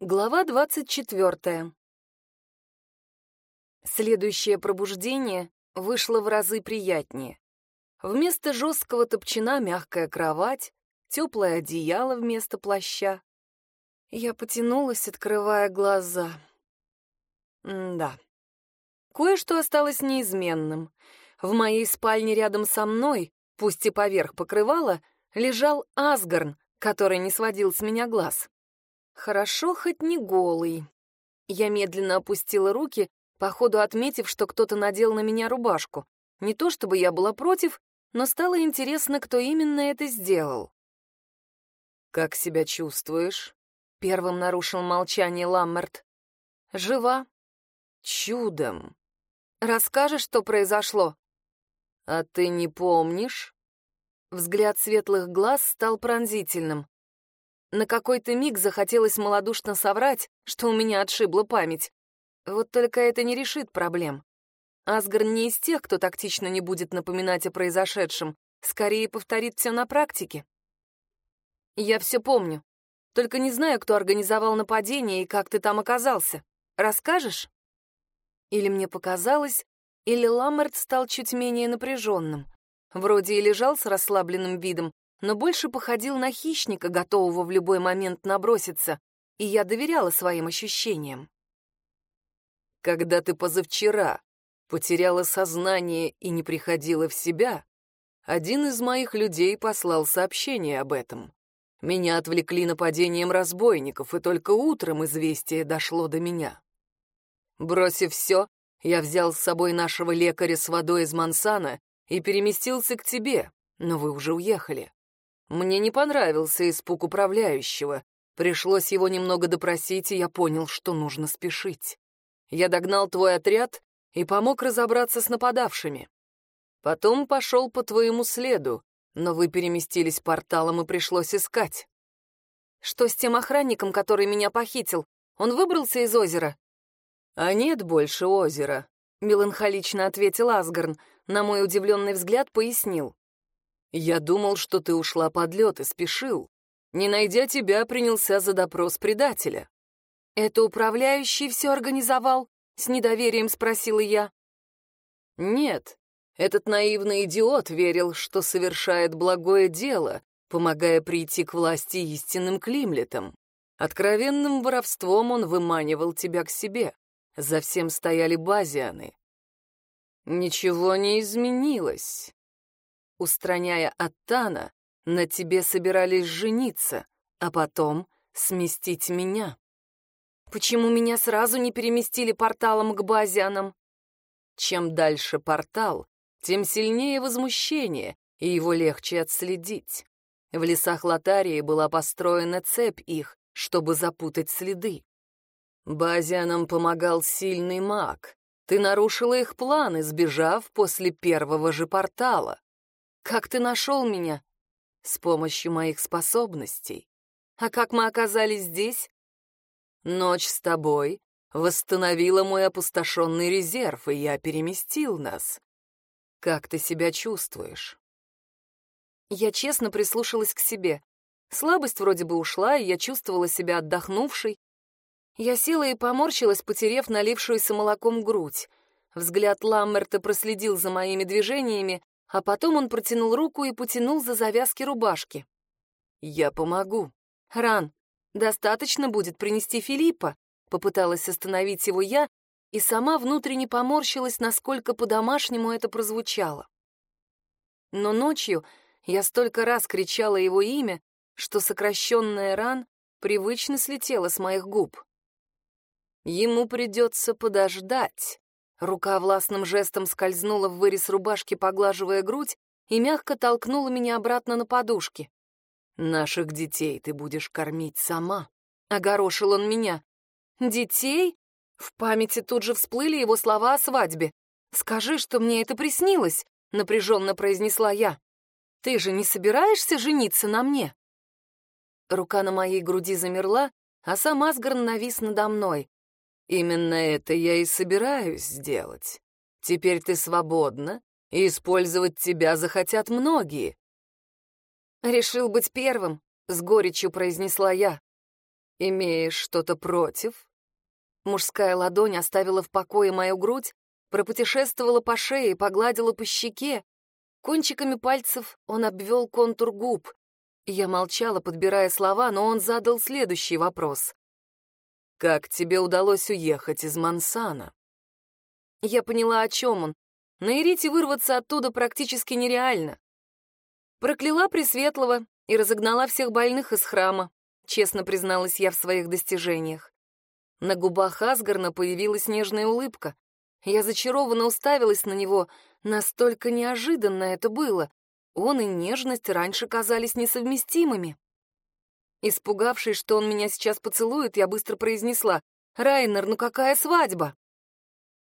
Глава двадцать четвертая. Следующее пробуждение вышло в разы приятнее. Вместо жесткого топчина мягкая кровать, теплое одеяло вместо плаща. Я потянулась, открывая глаза. М да. Кое-что осталось неизменным. В моей спальне рядом со мной, пусть и поверх покрывала, лежал Асгарн, который не сводил с меня глаз. Хорошо хоть не голый. Я медленно опустила руки, походу отметив, что кто-то надел на меня рубашку. Не то чтобы я была против, но стало интересно, кто именно это сделал. «Как себя чувствуешь?» — первым нарушил молчание Ламмерт. «Жива. Чудом. Расскажешь, что произошло?» «А ты не помнишь?» Взгляд светлых глаз стал пронзительным. На какой-то миг захотелось малодушно соврать, что у меня отшибла память. Вот только это не решит проблем. Асгар не из тех, кто тактично не будет напоминать о произошедшем, скорее повторит все на практике. Я все помню. Только не знаю, кто организовал нападение и как ты там оказался. Расскажешь? Или мне показалось, или Ламерт стал чуть менее напряженным. Вроде и лежал с расслабленным видом, но больше походил на хищника, готового в любой момент наброситься, и я доверяла своим ощущениям. Когда ты позавчера потеряла сознание и не приходила в себя, один из моих людей послал сообщение об этом. Меня отвлекли нападением разбойников, и только утром известие дошло до меня. Бросив все, я взял с собой нашего лекаря с водой из Мансана и переместился к тебе, но вы уже уехали. Мне не понравился испуг управляющего. Пришлось его немного допросить, и я понял, что нужно спешить. Я догнал твой отряд и помог разобраться с нападавшими. Потом пошел по твоему следу, но вы переместились порталом, и пришлось искать. Что с тем охранником, который меня похитил? Он выбрался из озера? А нет больше озера, меланхолично ответил Асгарн. На мой удивленный взгляд пояснил. Я думал, что ты ушла под лед и спешил. Не найдя тебя, принялся за допрос предателя. Это управляющий все организовал? С недоверием спросила я. Нет, этот наивный идиот верил, что совершает благое дело, помогая прийти к власти истинным климлетам. Откровенным воровством он выманивал тебя к себе. За всем стояли базианы. Ничего не изменилось. Устраняя Аттана, на тебе собирались жениться, а потом сместить меня. Почему меня сразу не переместили порталом к базианам? Чем дальше портал, тем сильнее возмущение, и его легче отследить. В лесах Лотарии была построена цепь их, чтобы запутать следы. Базианам помогал сильный маг. Ты нарушила их планы, сбежав после первого же портала. Как ты нашел меня? С помощью моих способностей. А как мы оказались здесь? Ночь с тобой восстановила мой опустошенный резерв, и я переместил нас. Как ты себя чувствуешь? Я честно прислушалась к себе. Слабость вроде бы ушла, и я чувствовала себя отдохнувшей. Я села и поморщилась, потерев налившуюся молоком грудь. Взгляд Ламмерта проследил за моими движениями, а потом он протянул руку и потянул за завязки рубашки. «Я помогу». «Ран, достаточно будет принести Филиппа», — попыталась остановить его я, и сама внутренне поморщилась, насколько по-домашнему это прозвучало. Но ночью я столько раз кричала его имя, что сокращенная ран привычно слетела с моих губ. Ему придется подождать, Рука властным жестом скользнула в вырез рубашки, поглаживая грудь, и мягко толкнула меня обратно на подушки. «Наших детей ты будешь кормить сама», — огорошил он меня. «Детей?» В памяти тут же всплыли его слова о свадьбе. «Скажи, что мне это приснилось», — напряженно произнесла я. «Ты же не собираешься жениться на мне?» Рука на моей груди замерла, а сам Асгарн навис надо мной. Именно это я и собираюсь сделать. Теперь ты свободна, и использовать тебя захотят многие. Решил быть первым, с горечью произнесла я. «Имеешь что-то против?» Мужская ладонь оставила в покое мою грудь, пропутешествовала по шее, погладила по щеке. Кончиками пальцев он обвел контур губ. Я молчала, подбирая слова, но он задал следующий вопрос. «Как тебе удалось уехать из Мансана?» Я поняла, о чем он. На Ирите вырваться оттуда практически нереально. Прокляла Пресветлого и разогнала всех больных из храма, честно призналась я в своих достижениях. На губах Асгарна появилась нежная улыбка. Я зачарованно уставилась на него, настолько неожиданно это было. Он и нежность раньше казались несовместимыми. Испугавшись, что он меня сейчас поцелует, я быстро произнесла «Райнер, ну какая свадьба?»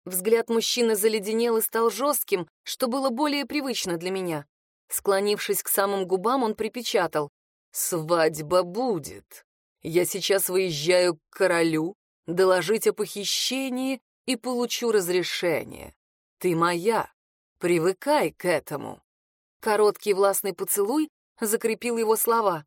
Взгляд мужчины заледенел и стал жестким, что было более привычно для меня. Склонившись к самым губам, он припечатал. «Свадьба будет. Я сейчас выезжаю к королю, доложить о похищении и получу разрешение. Ты моя. Привыкай к этому». Короткий властный поцелуй закрепил его слова.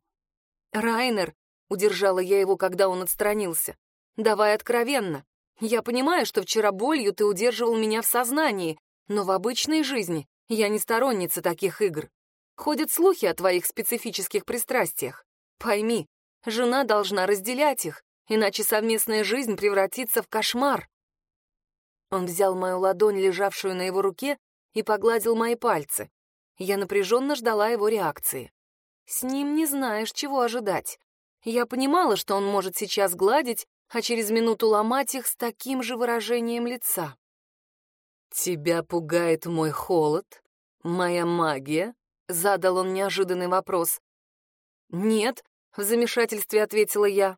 «Райнер», — удержала я его, когда он отстранился, — «давай откровенно. Я понимаю, что вчера болью ты удерживал меня в сознании, но в обычной жизни я не сторонница таких игр. Ходят слухи о твоих специфических пристрастиях. Пойми, жена должна разделять их, иначе совместная жизнь превратится в кошмар. Он взял мою ладонь, лежавшую на его руке, и погладил мои пальцы. Я напряженно ждала его реакции. С ним не знаешь, чего ожидать. Я понимала, что он может сейчас гладить, а через минуту ломать их с таким же выражением лица. «Тебя пугает мой холод? Моя магия?» — задал он неожиданный вопрос. «Нет», — в замешательстве ответила я.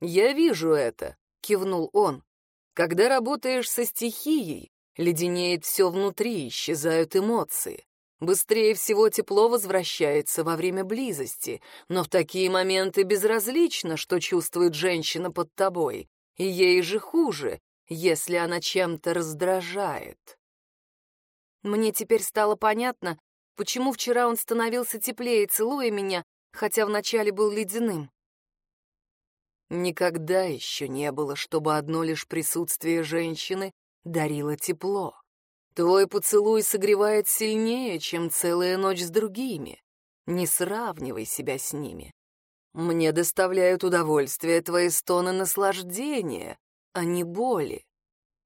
«Я вижу это», — кивнул он. «Когда работаешь со стихией, леденеет все внутри, исчезают эмоции. Быстрее всего тепло возвращается во время близости, но в такие моменты безразлично, что чувствует женщина под тобой, и ей же хуже, если она чем-то раздражает. Мне теперь стало понятно, почему вчера он становился теплее, целуя меня, хотя вначале был ледяным. Никогда еще не было, чтобы одно лишь присутствие женщины дарило тепло. Твой поцелуй согревает сильнее, чем целая ночь с другими. Не сравнивай себя с ними. Мне доставляют удовольствие твои стоны наслаждения, а не боли.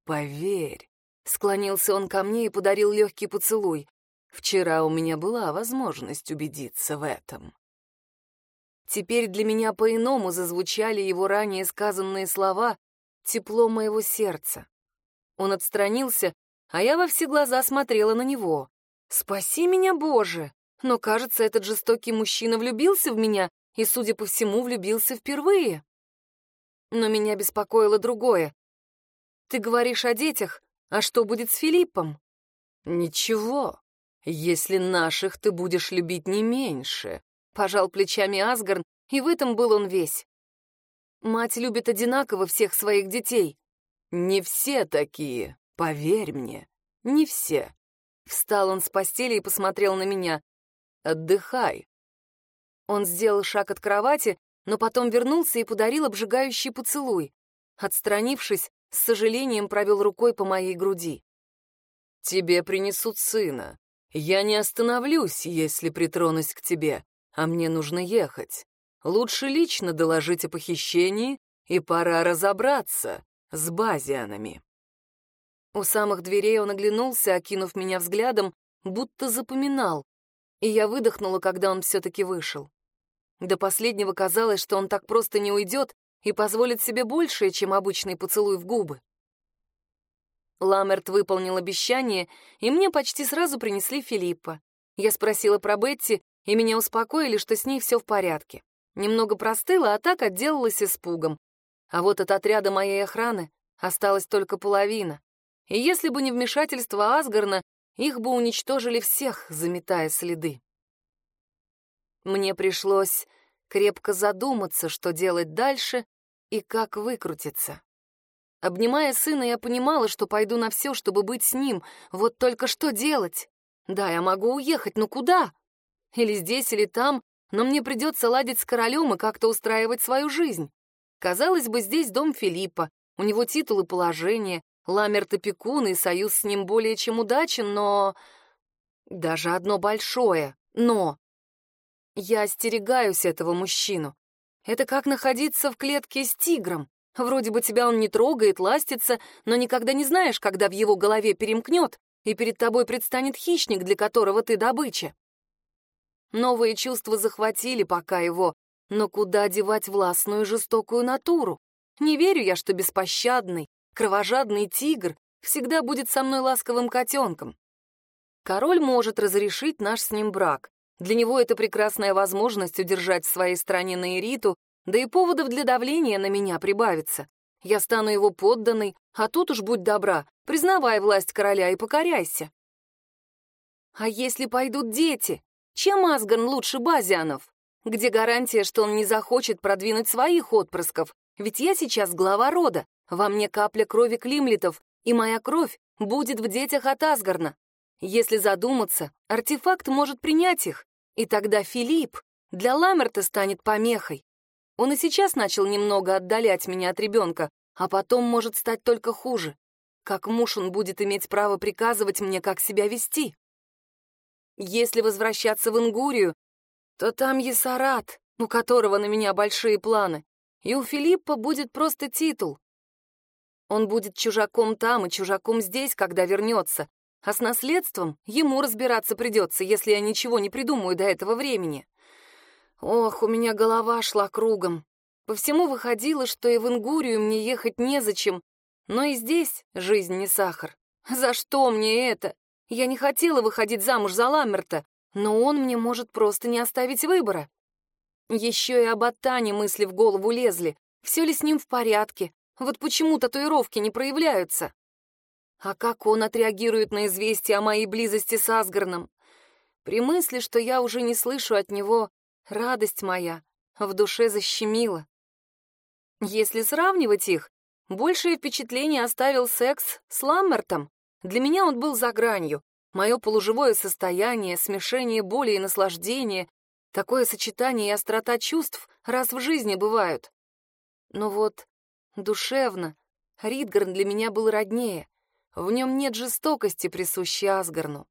Поверь. Склонился он ко мне и подарил легкий поцелуй. Вчера у меня была возможность убедиться в этом. Теперь для меня по-иному зазвучали его ранее сказанные слова «тепло моего сердца». Он отстранился а я во все глаза смотрела на него. «Спаси меня, Боже!» Но, кажется, этот жестокий мужчина влюбился в меня и, судя по всему, влюбился впервые. Но меня беспокоило другое. «Ты говоришь о детях, а что будет с Филиппом?» «Ничего, если наших ты будешь любить не меньше», — пожал плечами Асгарн, и в этом был он весь. «Мать любит одинаково всех своих детей». «Не все такие», Поверь мне, не все. Встал он с постели и посмотрел на меня. Отдыхай. Он сделал шаг от кровати, но потом вернулся и подарил обжигающий поцелуй. Отстранившись, с сожалением провел рукой по моей груди. «Тебе принесут сына. Я не остановлюсь, если притронусь к тебе, а мне нужно ехать. Лучше лично доложить о похищении, и пора разобраться с базианами». У самых дверей он оглянулся, окинув меня взглядом, будто запоминал, и я выдохнула, когда он все-таки вышел. До последнего казалось, что он так просто не уйдет и позволит себе большее, чем обычный поцелуй в губы. Ламерт выполнил обещание, и мне почти сразу принесли Филиппа. Я спросила про Бетти, и меня успокоили, что с ней все в порядке. Немного простыла, а так отделалась испугом. А вот от отряда моей охраны осталась только половина и если бы не вмешательство Асгарна, их бы уничтожили всех, заметая следы. Мне пришлось крепко задуматься, что делать дальше и как выкрутиться. Обнимая сына, я понимала, что пойду на все, чтобы быть с ним. Вот только что делать? Да, я могу уехать, но куда? Или здесь, или там, но мне придется ладить с королем и как-то устраивать свою жизнь. Казалось бы, здесь дом Филиппа, у него титул и положение, Ламерт опекун и союз с ним более чем удачен, но... Даже одно большое «но». Я остерегаюсь этого мужчину. Это как находиться в клетке с тигром. Вроде бы тебя он не трогает, ластится, но никогда не знаешь, когда в его голове перемкнет, и перед тобой предстанет хищник, для которого ты добыча. Новые чувства захватили пока его, но куда девать властную жестокую натуру? Не верю я, что беспощадный, кровожадный тигр всегда будет со мной ласковым котенком. Король может разрешить наш с ним брак. Для него это прекрасная возможность удержать в своей стране Наириту, да и поводов для давления на меня прибавится. Я стану его подданной, а тут уж будь добра, признавай власть короля и покоряйся. А если пойдут дети? Чем Асгарн лучше Базианов? Где гарантия, что он не захочет продвинуть своих отпрысков? Ведь я сейчас глава рода, во мне капля крови климлетов, и моя кровь будет в детях от Асгарна. Если задуматься, артефакт может принять их, и тогда Филипп для Ламерта станет помехой. Он и сейчас начал немного отдалять меня от ребенка, а потом может стать только хуже. Как муж он будет иметь право приказывать мне, как себя вести? Если возвращаться в Ингурию, то там Есарат, у которого на меня большие планы, и у Филиппа будет просто титул. Он будет чужаком там и чужаком здесь, когда вернется, а с наследством ему разбираться придется, если я ничего не придумаю до этого времени. Ох, у меня голова шла кругом. По всему выходило, что и в Ингурию мне ехать незачем, но и здесь жизнь не сахар. За что мне это? Я не хотела выходить замуж за Ламерта, но он мне может просто не оставить выбора. Еще и об Аттане мысли в голову лезли. Все ли с ним в порядке? Вот почему татуировки не проявляются? А как он отреагирует на известие о моей близости с Асгарном? При мысли, что я уже не слышу от него, радость моя в душе защемила. Если сравнивать их, большее впечатление оставил секс с Ламмертом. Для меня он был за гранью. Мое полуживое состояние, смешение боли и наслаждения, такое сочетание и острота чувств раз в жизни бывают. Но вот душевно Ридгарн для меня был роднее. В нем нет жестокости, присущей Асгарну.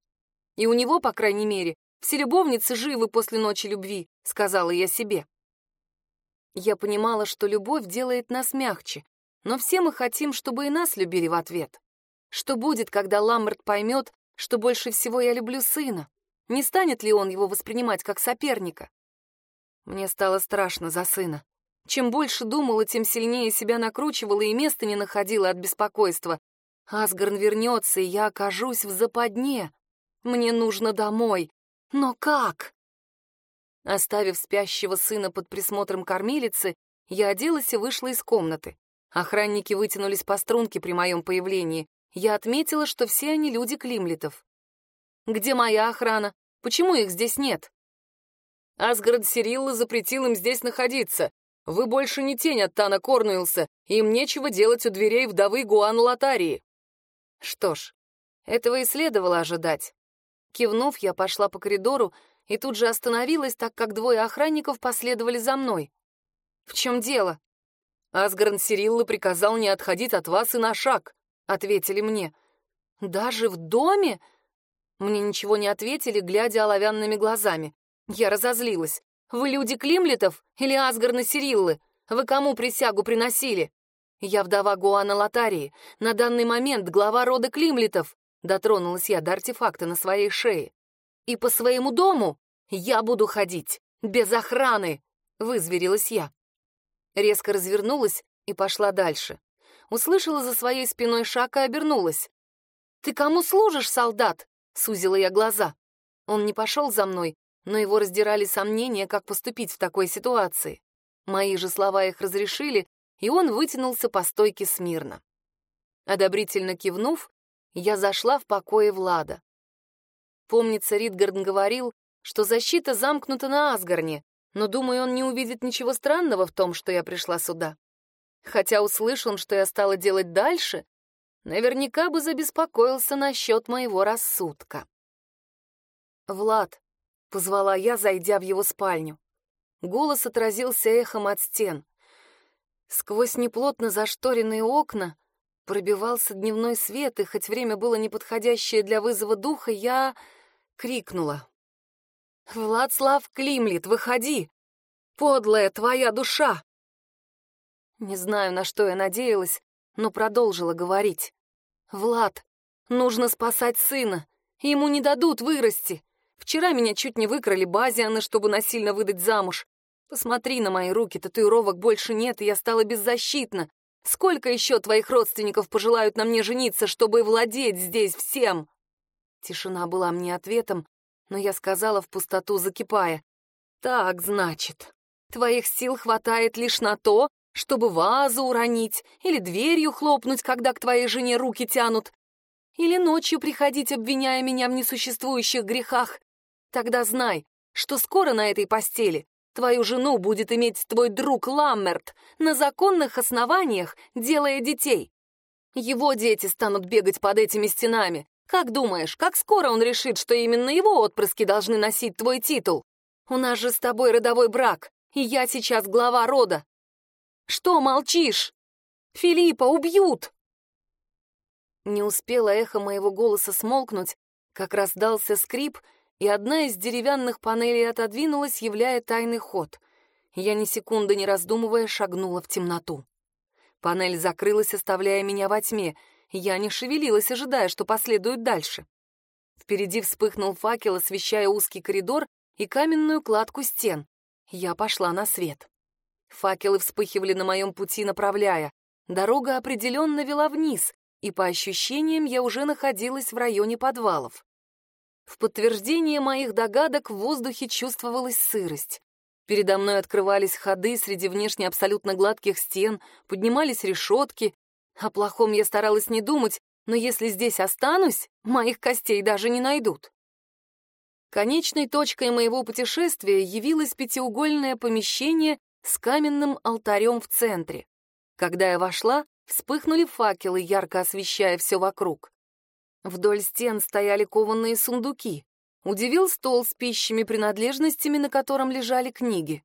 И у него, по крайней мере, все любовницы живы после ночи любви, сказала я себе. Я понимала, что любовь делает нас мягче, но все мы хотим, чтобы и нас любили в ответ. Что будет, когда Ламберт поймет, что больше всего я люблю сына. Не станет ли он его воспринимать как соперника? Мне стало страшно за сына. Чем больше думала, тем сильнее себя накручивала и места не находила от беспокойства. Асгарн вернется, и я окажусь в западне. Мне нужно домой. Но как? Оставив спящего сына под присмотром кормилицы, я оделась и вышла из комнаты. Охранники вытянулись по струнке при моем появлении, я отметила, что все они люди Климлетов. «Где моя охрана? Почему их здесь нет?» «Асгард Сирилла запретил им здесь находиться. Вы больше не тень от Тана Корнуилса, и им нечего делать у дверей вдовы Гуан Латарии». Что ж, этого и следовало ожидать. Кивнув, я пошла по коридору и тут же остановилась, так как двое охранников последовали за мной. «В чем дело?» Асгард Сирилла приказал не отходить от вас и на шаг ответили мне. Даже в доме? Мне ничего не ответили, глядя оловянными глазами. Я разозлилась. Вы люди Климлетов или Асгарна Сириллы? Вы кому присягу приносили? Я вдова Гуана Латарии, на данный момент глава рода Климлетов. Дотронулась я до артефакта на своей шее. И по своему дому я буду ходить, без охраны, вызверилась я. Резко развернулась и пошла дальше услышала за своей спиной шаг и обернулась. «Ты кому служишь, солдат?» — сузила я глаза. Он не пошел за мной, но его раздирали сомнения, как поступить в такой ситуации. Мои же слова их разрешили, и он вытянулся по стойке смирно. Одобрительно кивнув, я зашла в покое Влада. Помнится, Ридгард говорил, что защита замкнута на Асгарне, но, думаю, он не увидит ничего странного в том, что я пришла сюда. Хотя услышал, что я стала делать дальше, наверняка бы забеспокоился насчет моего рассудка. «Влад», — позвала я, зайдя в его спальню. Голос отразился эхом от стен. Сквозь неплотно зашторенные окна пробивался дневной свет, и хоть время было неподходящее для вызова духа, я крикнула. «Владслав Климлит, выходи! Подлая твоя душа!» Не знаю, на что я надеялась, но продолжила говорить. «Влад, нужно спасать сына. Ему не дадут вырасти. Вчера меня чуть не выкрали базианы, чтобы насильно выдать замуж. Посмотри на мои руки, татуировок больше нет, и я стала беззащитна. Сколько еще твоих родственников пожелают на мне жениться, чтобы владеть здесь всем?» Тишина была мне ответом, но я сказала в пустоту, закипая. «Так, значит, твоих сил хватает лишь на то, чтобы вазу уронить или дверью хлопнуть, когда к твоей жене руки тянут, или ночью приходить, обвиняя меня в несуществующих грехах. Тогда знай, что скоро на этой постели твою жену будет иметь твой друг Ламмерт на законных основаниях, делая детей. Его дети станут бегать под этими стенами. Как думаешь, как скоро он решит, что именно его отпрыски должны носить твой титул? У нас же с тобой родовой брак, и я сейчас глава рода. Что молчишь? Филиппа убьют!» Не успело эхо моего голоса смолкнуть, как раздался скрип, и одна из деревянных панелей отодвинулась, являя тайный ход. Я ни секунды не раздумывая шагнула в темноту. Панель закрылась, оставляя меня во тьме. Я не шевелилась, ожидая, что последует дальше. Впереди вспыхнул факел, освещая узкий коридор и каменную кладку стен. Я пошла на свет. Факелы вспыхивали на моем пути, направляя. Дорога определенно вела вниз, и по ощущениям я уже находилась в районе подвалов. В подтверждение моих догадок в воздухе чувствовалась сырость. Передо мной открывались ходы среди внешне абсолютно гладких стен, поднимались решетки. О плохом я старалась не думать, но если здесь останусь, моих костей даже не найдут. Конечной точкой моего путешествия явилось пятиугольное помещение с каменным алтарем в центре. Когда я вошла, вспыхнули факелы, ярко освещая все вокруг. Вдоль стен стояли кованые сундуки. Удивил стол с пищими принадлежностями, на котором лежали книги.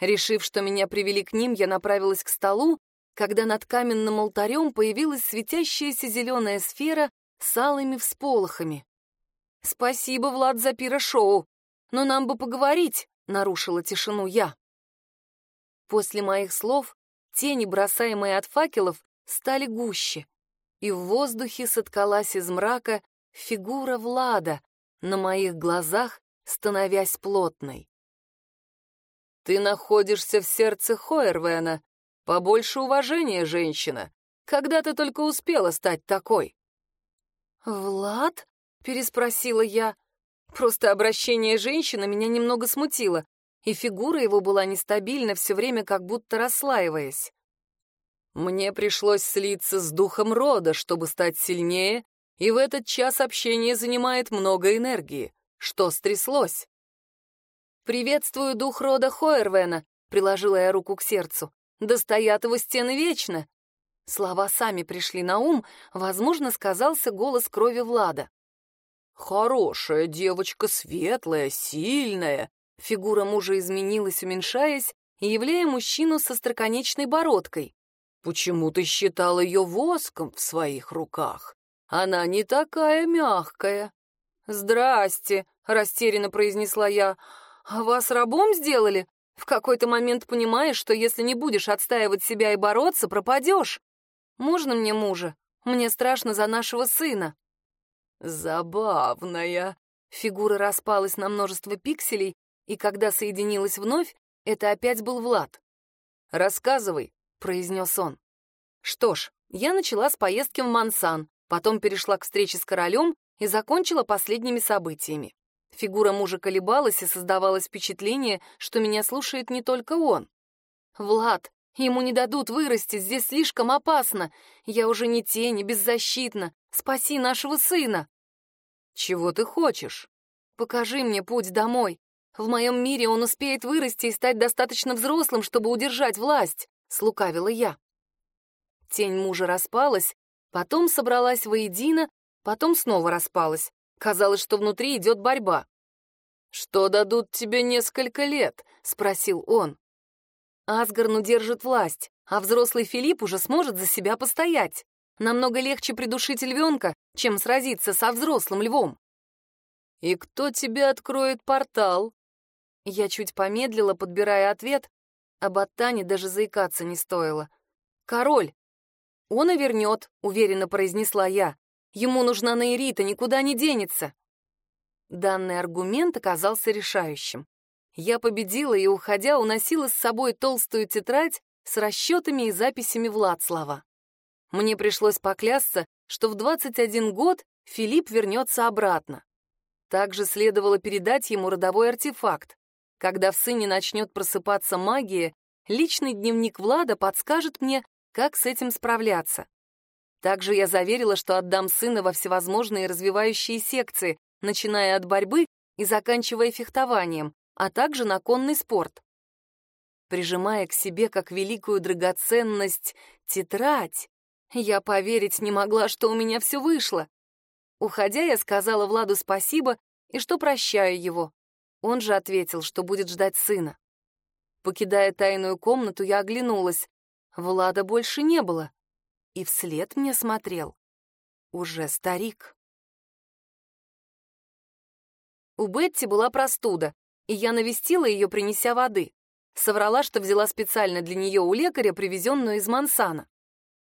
Решив, что меня привели к ним, я направилась к столу, когда над каменным алтарем появилась светящаяся зеленая сфера с алыми всполохами. «Спасибо, Влад, за пиро-шоу, но нам бы поговорить», — нарушила тишину я. После моих слов тени, бросаемые от факелов, стали гуще, и в воздухе соткалась из мрака фигура Влада, на моих глазах становясь плотной. «Ты находишься в сердце Хойервена. Побольше уважения, женщина. Когда ты только успела стать такой?» «Влад?» — переспросила я. Просто обращение женщины меня немного смутило и фигура его была нестабильна, все время как будто расслаиваясь. Мне пришлось слиться с духом рода, чтобы стать сильнее, и в этот час общение занимает много энергии. Что стряслось? «Приветствую дух рода Хойервена», — приложила я руку к сердцу. «Да стоят его стены вечно». Слова сами пришли на ум, возможно, сказался голос крови Влада. «Хорошая девочка, светлая, сильная», Фигура мужа изменилась, уменьшаясь, являя мужчину со строконечной бородкой. «Почему ты считал ее воском в своих руках? Она не такая мягкая». «Здрасте», — растерянно произнесла я. «А вас рабом сделали? В какой-то момент понимаешь, что если не будешь отстаивать себя и бороться, пропадешь. Можно мне мужа? Мне страшно за нашего сына». «Забавная». Фигура распалась на множество пикселей, и когда соединилась вновь, это опять был Влад. «Рассказывай», — произнес он. Что ж, я начала с поездки в Мансан, потом перешла к встрече с королем и закончила последними событиями. Фигура мужа колебалась, и создавалось впечатление, что меня слушает не только он. «Влад, ему не дадут вырасти, здесь слишком опасно. Я уже не тень, не беззащитна. Спаси нашего сына!» «Чего ты хочешь?» «Покажи мне путь домой. В моем мире он успеет вырасти и стать достаточно взрослым, чтобы удержать власть», — слукавила я. Тень мужа распалась, потом собралась воедино, потом снова распалась. Казалось, что внутри идет борьба. «Что дадут тебе несколько лет?» — спросил он. Асгарн удержит власть, а взрослый Филипп уже сможет за себя постоять. Намного легче придушить львенка, чем сразиться со взрослым львом. «И кто тебе откроет портал?» Я чуть помедлила, подбирая ответ, об Аттане даже заикаться не стоило. «Король!» «Он и вернет», — уверенно произнесла я. «Ему нужна Нейрита, никуда не денется». Данный аргумент оказался решающим. Я победила и, уходя, уносила с собой толстую тетрадь с расчетами и записями Владслава. Мне пришлось поклясться, что в 21 год Филипп вернется обратно. Также следовало передать ему родовой артефакт. Когда в сыне начнет просыпаться магия, личный дневник Влада подскажет мне, как с этим справляться. Также я заверила, что отдам сына во всевозможные развивающие секции, начиная от борьбы и заканчивая фехтованием, а также на конный спорт. Прижимая к себе как великую драгоценность тетрадь, я поверить не могла, что у меня все вышло. Уходя, я сказала Владу спасибо и что прощаю его. Он же ответил, что будет ждать сына. Покидая тайную комнату, я оглянулась. Влада больше не было. И вслед мне смотрел уже старик. У Бетти была простуда, и я навестила ее, принеся воды. Соврала, что взяла специально для нее у лекаря, привезенную из Мансана.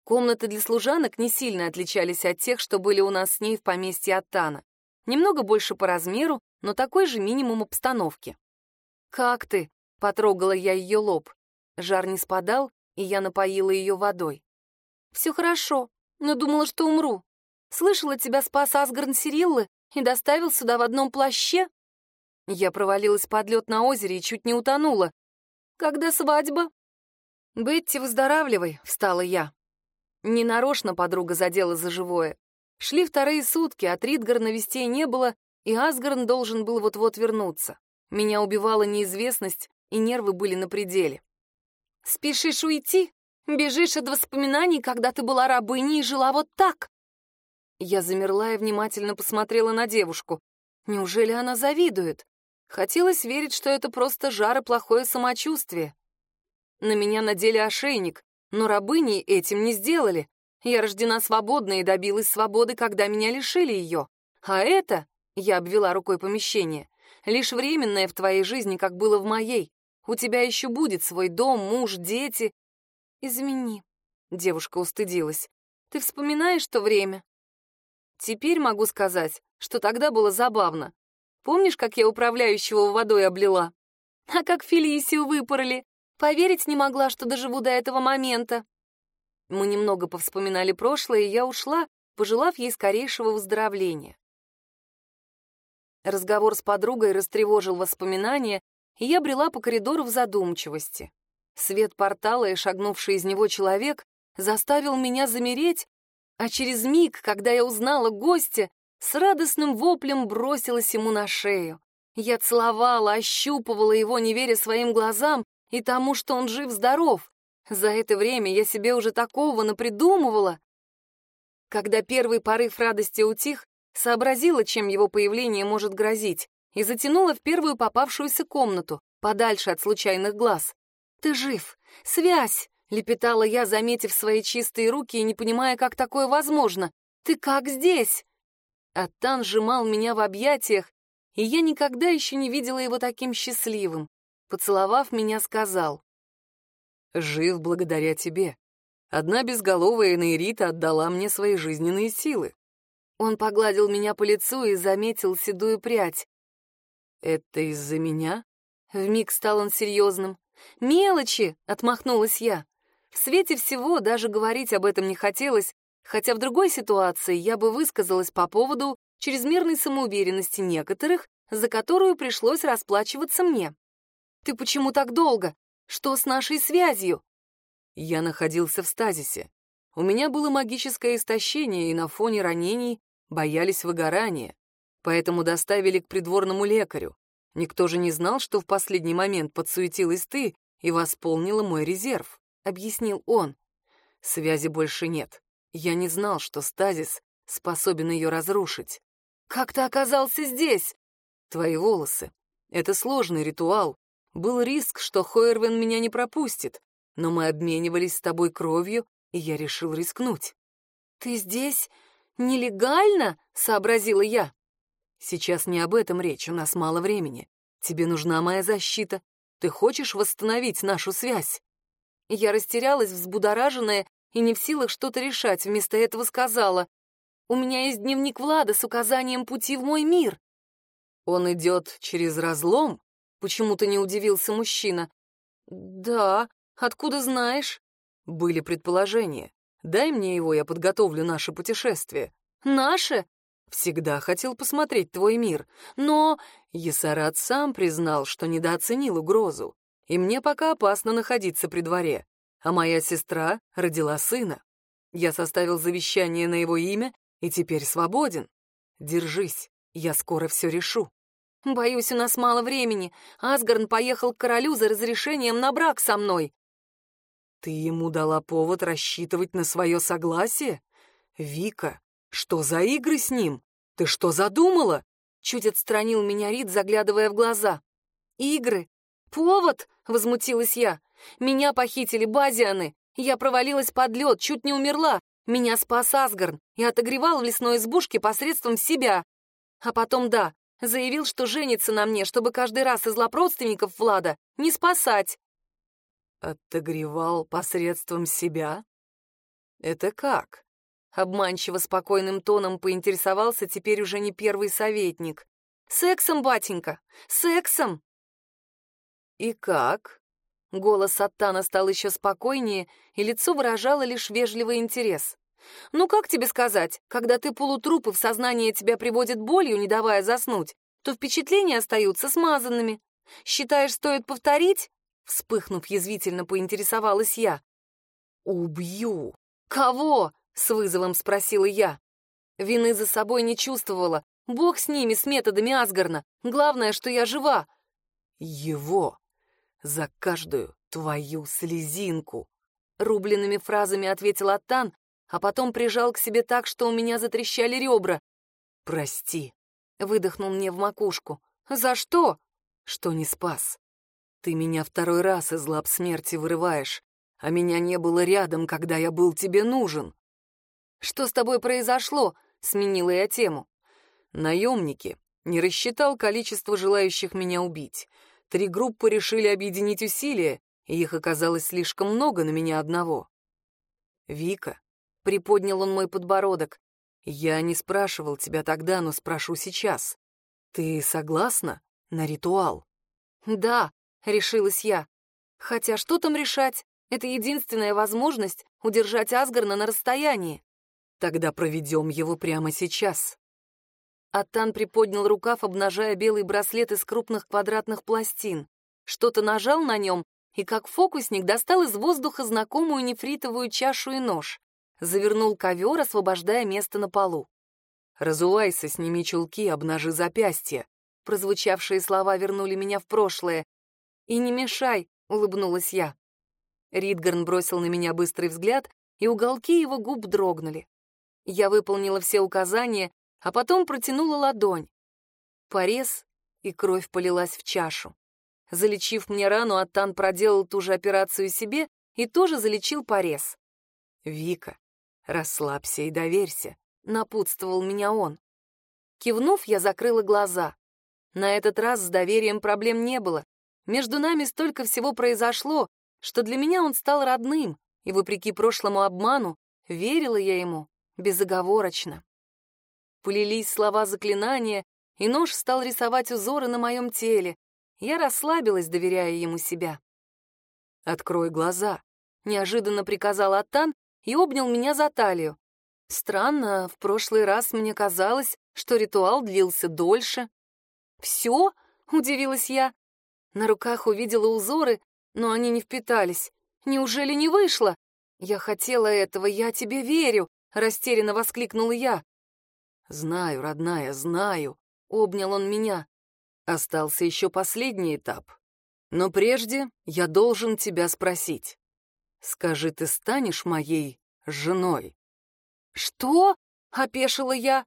Комнаты для служанок не сильно отличались от тех, что были у нас с ней в поместье Аттана. Немного больше по размеру, но такой же минимум обстановки. «Как ты?» — потрогала я ее лоб. Жар не спадал, и я напоила ее водой. «Все хорошо, но думала, что умру. Слышала, тебя спас Асгарн Сириллы и доставил сюда в одном плаще?» Я провалилась под лед на озере и чуть не утонула. «Когда свадьба?» «Бетти, выздоравливай», — встала я. Ненарочно подруга задела за живое. Шли вторые сутки, а Тридгарна вестей не было, и Асгарн должен был вот-вот вернуться. Меня убивала неизвестность, и нервы были на пределе. «Спешишь уйти? Бежишь от воспоминаний, когда ты была рабыней и жила вот так?» Я замерла и внимательно посмотрела на девушку. Неужели она завидует? Хотелось верить, что это просто жар и плохое самочувствие. На меня надели ошейник, но рабыни этим не сделали. Я рождена свободной и добилась свободы, когда меня лишили ее. А это, я обвела рукой помещение, лишь временное в твоей жизни, как было в моей. У тебя еще будет свой дом, муж, дети. Извини, девушка устыдилась. Ты вспоминаешь то время? Теперь могу сказать, что тогда было забавно. Помнишь, как я управляющего водой облила? А как Фелисию выпороли? Поверить не могла, что доживу до этого момента. Мы немного повспоминали прошлое, и я ушла, пожелав ей скорейшего выздоровления. Разговор с подругой растревожил воспоминания, и я брела по коридору в задумчивости. Свет портала и шагнувший из него человек заставил меня замереть, а через миг, когда я узнала гостя, с радостным воплем бросилась ему на шею. Я целовала, ощупывала его, не веря своим глазам и тому, что он жив-здоров. За это время я себе уже такого напридумывала. Когда первый порыв радости утих, сообразила, чем его появление может грозить, и затянула в первую попавшуюся комнату, подальше от случайных глаз. «Ты жив! Связь!» — лепетала я, заметив свои чистые руки и не понимая, как такое возможно. «Ты как здесь?» Аттан сжимал меня в объятиях, и я никогда еще не видела его таким счастливым. Поцеловав меня, сказал. «Жив благодаря тебе. Одна безголовая Нейрита отдала мне свои жизненные силы». Он погладил меня по лицу и заметил седую прядь. «Это из-за меня?» Вмиг стал он серьезным. «Мелочи!» — отмахнулась я. В свете всего даже говорить об этом не хотелось, Хотя в другой ситуации я бы высказалась по поводу чрезмерной самоуверенности некоторых, за которую пришлось расплачиваться мне. «Ты почему так долго? Что с нашей связью?» Я находился в стазисе. У меня было магическое истощение, и на фоне ранений боялись выгорания. Поэтому доставили к придворному лекарю. Никто же не знал, что в последний момент подсуетилась ты и восполнила мой резерв, — объяснил он. Связи больше нет. Я не знал, что стазис способен ее разрушить. «Как ты оказался здесь?» «Твои волосы. Это сложный ритуал. Был риск, что Хойервен меня не пропустит, но мы обменивались с тобой кровью, и я решил рискнуть. «Ты здесь нелегально?» — сообразила я. «Сейчас не об этом речь, у нас мало времени. Тебе нужна моя защита. Ты хочешь восстановить нашу связь?» Я растерялась, взбудораженная и не в силах что-то решать, вместо этого сказала. «У меня есть дневник Влада с указанием пути в мой мир». «Он идет через разлом?» — почему-то не удивился мужчина. «Да, откуда знаешь?» «Были предположения. Дай мне его, я подготовлю наше путешествие». «Наше?» «Всегда хотел посмотреть твой мир, но...» Есарат сам признал, что недооценил угрозу, и мне пока опасно находиться при дворе, а моя сестра родила сына. Я составил завещание на его имя и теперь свободен. Держись, я скоро все решу. Боюсь, у нас мало времени. Асгарн поехал к королю за разрешением на брак со мной. Ты ему дала повод рассчитывать на свое согласие? Вика, что за игры с ним? Ты что задумала? Чуть отстранил меня Рид, заглядывая в глаза. Игры? Повод? Возмутилась я. Меня похитили базианы. Я провалилась под лед, чуть не умерла. Меня спас Асгарн и отогревал в лесной избушке посредством себя. А потом, да, заявил, что женится на мне, чтобы каждый раз из лап родственников Влада не спасать. Отогревал посредством себя? Это как? Обманчиво спокойным тоном поинтересовался теперь уже не первый советник. Сексом, батенька, сексом. И как? Голос Аттана стал еще спокойнее, и лицо выражало лишь вежливый интерес. «Ну как тебе сказать, когда ты полутруп и в сознание тебя приводит болью, не давая заснуть, то впечатления остаются смазанными. Считаешь, стоит повторить?» Вспыхнув язвительно, поинтересовалась я. «Убью!» «Кого?» — с вызовом спросила я. Вины за собой не чувствовала. Бог с ними, с методами Асгарна. Главное, что я жива. «Его!» «За каждую твою слезинку!» Рубленными фразами ответил Аттан, а потом прижал к себе так, что у меня затрещали ребра. «Прости», — выдохнул мне в макушку. «За что?» «Что не спас. Ты меня второй раз из лап смерти вырываешь, а меня не было рядом, когда я был тебе нужен. Что с тобой произошло? Сменила я тему. Наемники. Не рассчитал количество желающих меня убить. Три группы решили объединить усилия, и их оказалось слишком много на меня одного. Вика, приподнял он мой подбородок, я не спрашивал тебя тогда, но спрошу сейчас. Ты согласна на ритуал? Да, — решилась я. Хотя что там решать? Это единственная возможность удержать Асгарна на расстоянии. Тогда проведем его прямо сейчас. Аттан приподнял рукав, обнажая белый браслет из крупных квадратных пластин. Что-то нажал на нем, и как фокусник достал из воздуха знакомую нефритовую чашу и нож. Завернул ковер, освобождая место на полу. «Разувайся, сними чулки, обнажи запястье». Прозвучавшие слова вернули меня в прошлое, «И не мешай», — улыбнулась я. Ридгарн бросил на меня быстрый взгляд, и уголки его губ дрогнули. Я выполнила все указания, а потом протянула ладонь. Порез, и кровь полилась в чашу. Залечив мне рану, Аттан проделал ту же операцию себе и тоже залечил порез. «Вика, расслабься и доверься», — напутствовал меня он. Кивнув, я закрыла глаза. На этот раз с доверием проблем не было. Между нами столько всего произошло, что для меня он стал родным, и, вопреки прошлому обману, верила я ему безоговорочно. Полились слова заклинания, и нож стал рисовать узоры на моем теле. Я расслабилась, доверяя ему себя. «Открой глаза», — неожиданно приказал Аттан и обнял меня за талию. Странно, в прошлый раз мне казалось, что ритуал длился дольше. «Все?» — удивилась я. На руках увидела узоры, но они не впитались. Неужели не вышло? Я хотела этого, я тебе верю, растерянно воскликнула я. Знаю, родная, знаю, обнял он меня. Остался еще последний этап. Но прежде я должен тебя спросить. Скажи, ты станешь моей женой? Что? опешила я.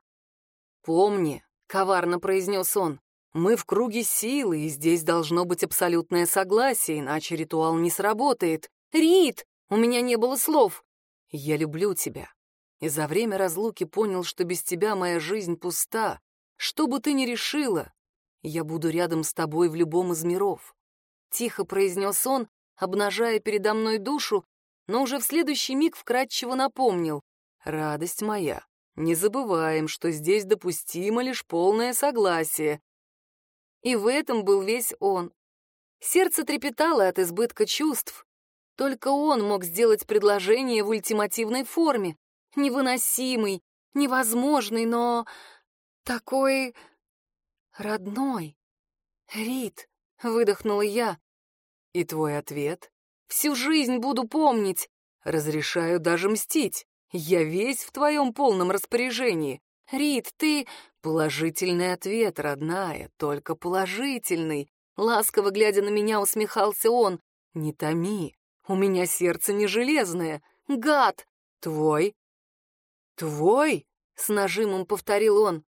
Помни, коварно произнес он. Мы в круге силы, и здесь должно быть абсолютное согласие, иначе ритуал не сработает. Рит, у меня не было слов. Я люблю тебя. И за время разлуки понял, что без тебя моя жизнь пуста. Что бы ты ни решила, я буду рядом с тобой в любом из миров. Тихо произнес он, обнажая передо мной душу, но уже в следующий миг вкратчиво напомнил. «Радость моя, не забываем, что здесь допустимо лишь полное согласие». И в этом был весь он. Сердце трепетало от избытка чувств. Только он мог сделать предложение в ультимативной форме. Невыносимый, невозможный, но такой родной. Рит, выдохнула я. И твой ответ? Всю жизнь буду помнить. Разрешаю даже мстить. Я весь в твоем полном распоряжении. Рит, ты... Положительный ответ, родная, только положительный. Ласково глядя на меня, усмехался он. Не томи, у меня сердце не железное. Гад! Твой? Твой? С нажимом повторил он.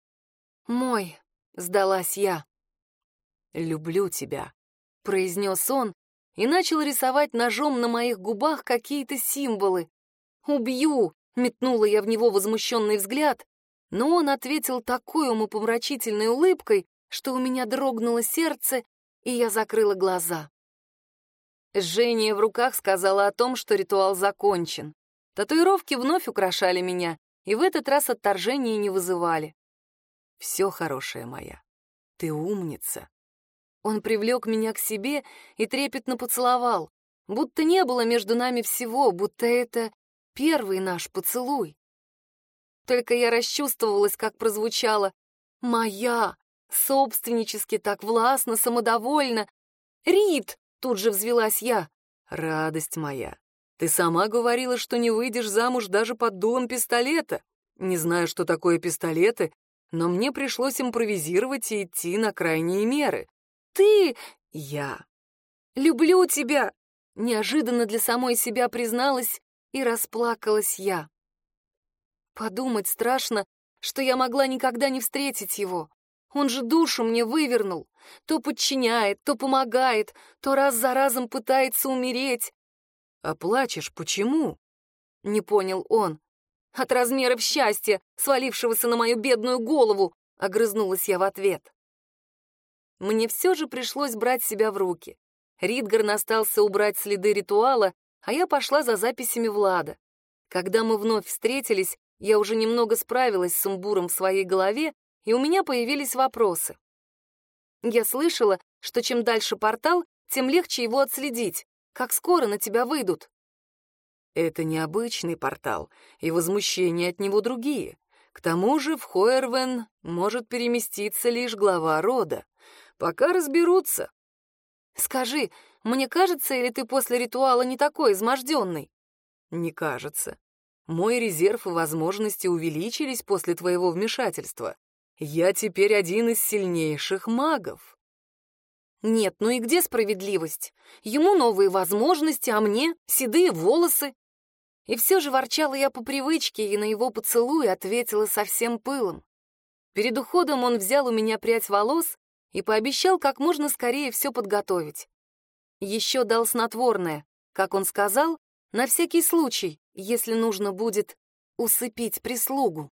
Мой, сдалась я. Люблю тебя, произнес он и начал рисовать ножом на моих губах какие-то символы. «Убью!» — метнула я в него возмущенный взгляд, но он ответил такой умопомрачительной улыбкой, что у меня дрогнуло сердце, и я закрыла глаза. Жжение в руках сказала о том, что ритуал закончен. Татуировки вновь украшали меня, и в этот раз отторжения не вызывали. «Все, хорошая моя, ты умница». Он привлек меня к себе и трепетно поцеловал, будто не было между нами всего, будто это первый наш поцелуй. Только я расчувствовалась, как прозвучало «Моя!» собственнически, так властно, самодовольно. «Рит!» Тут же взвелась я. «Радость моя, ты сама говорила, что не выйдешь замуж даже под дулом пистолета. Не знаю, что такое пистолеты, но мне пришлось импровизировать и идти на крайние меры. Ты... Я. Люблю тебя!» Неожиданно для самой себя призналась и расплакалась я. Подумать страшно, что я могла никогда не встретить его. Он же душу мне вывернул. То подчиняет, то помогает, то раз за разом пытается умереть. А плачешь почему? Не понял он. От размеров счастья, свалившегося на мою бедную голову, огрызнулась я в ответ. Мне все же пришлось брать себя в руки. Ридгарн остался убрать следы ритуала, а я пошла за записями Влада. Когда мы вновь встретились, я уже немного справилась с сумбуром в своей голове и у меня появились вопросы. Я слышала, что чем дальше портал, тем легче его отследить. Как скоро на тебя выйдут? Это необычный портал, и возмущения от него другие. К тому же в Хойервен может переместиться лишь глава рода. Пока разберутся. Скажи, мне кажется, или ты после ритуала не такой изможденный? Не кажется. Мой резерв и возможности увеличились после твоего вмешательства. Я теперь один из сильнейших магов. Нет, ну и где справедливость? Ему новые возможности, а мне седые волосы. И все же ворчала я по привычке и на его поцелуй ответила со всем пылом. Перед уходом он взял у меня прядь волос и пообещал как можно скорее все подготовить. Еще дал снотворное, как он сказал, на всякий случай, если нужно будет усыпить прислугу.